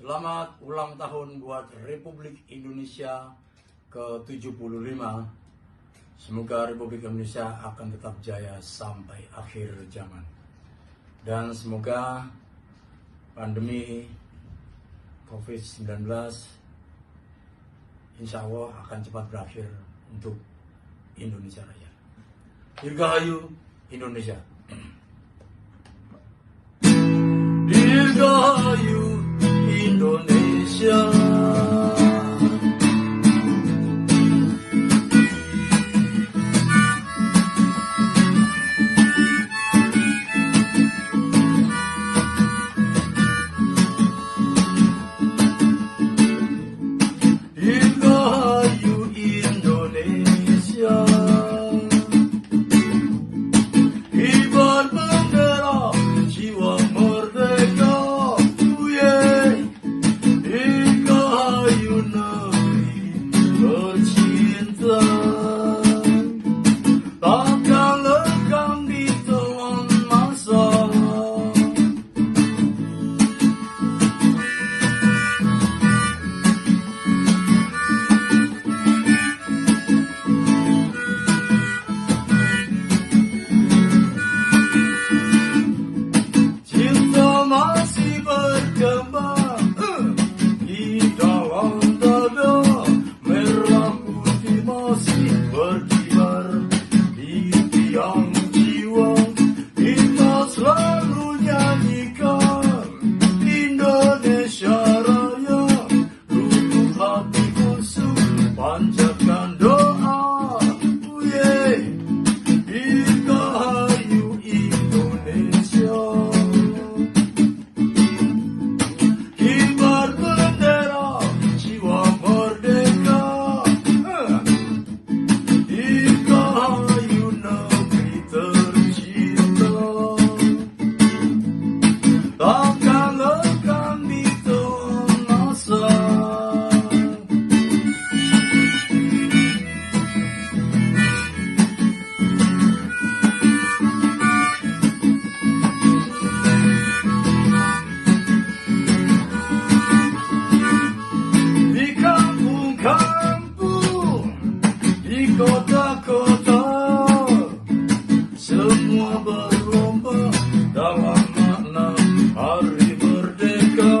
Selamat ulang tahun buat Republik Indonesia ke-75. Semoga Republik Indonesia akan tetap jaya sampai akhir zaman. Dan semoga pandemi COVID-19 insya Allah akan cepat berakhir untuk Indonesia Raya. Dirgahayu Indonesia. 잊어 kota Semua berlomba dalam makna hari merdeka.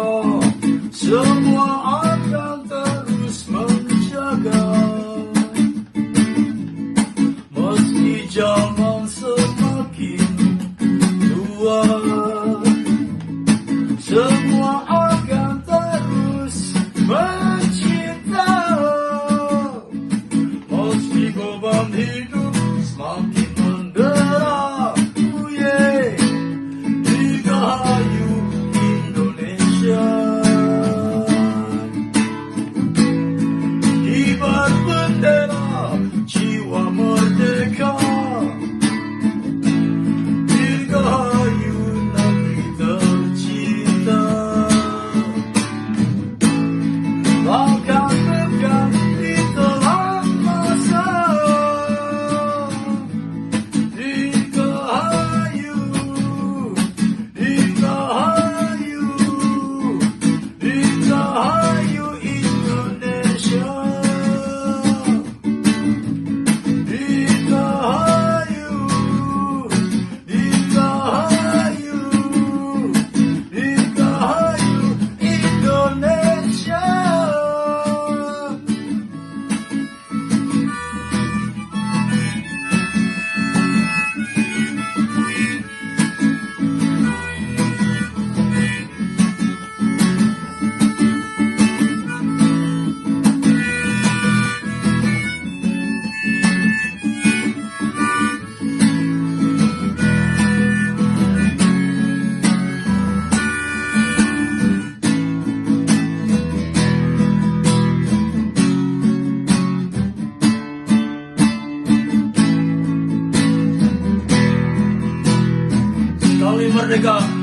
Semua বন্ধিত 那个